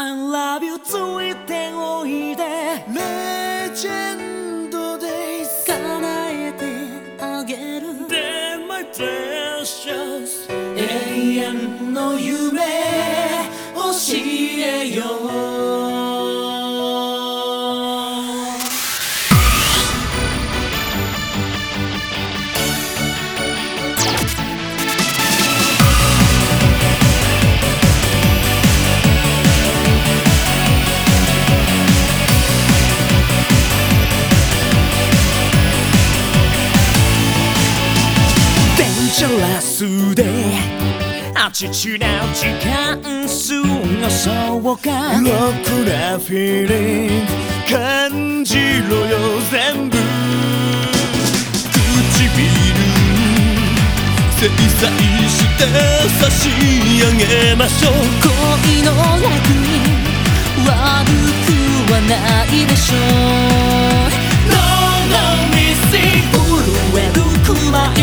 I love you ついておいで。レジェンドデイズ叶えてあげる。Then my precious 永遠の夢。教えよう。デンジャラスであちちな時間過ごそうか。ロックなフィーリング感じろよ全部。唇制裁して差し上げましょう。恋の楽に悪くはないでしょう。No no missing 震えるくらい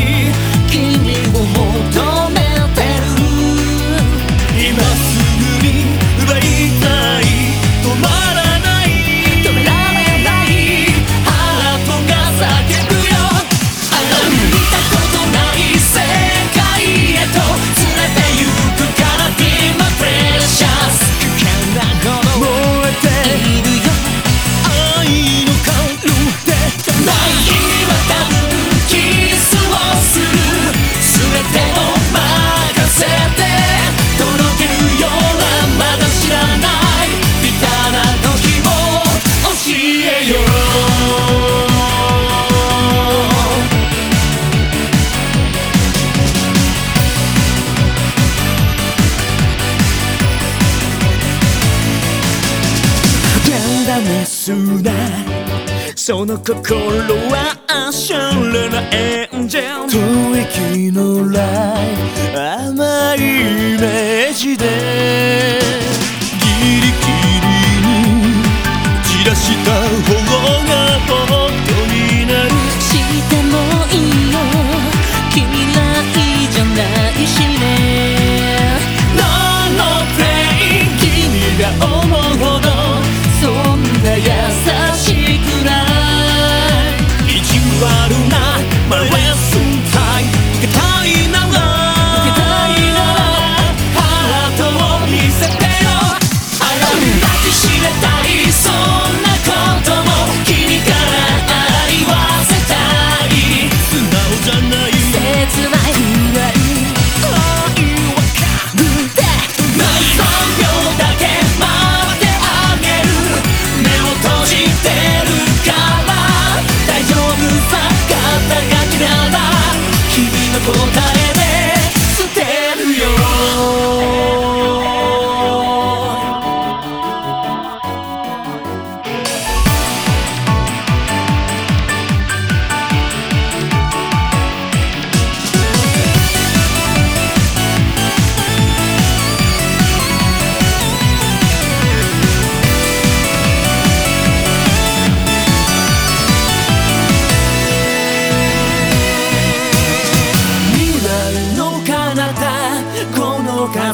すな。その心はアッシュルのエンジェル。吐息のライ甘いイメージで。ギリギリに散らした方がポットになる。してもいいよ。嫌いじゃないしね。No, no, p l a y 君が思うほど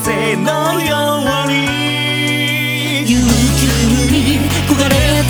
風のように」「ゆうきに焦がれ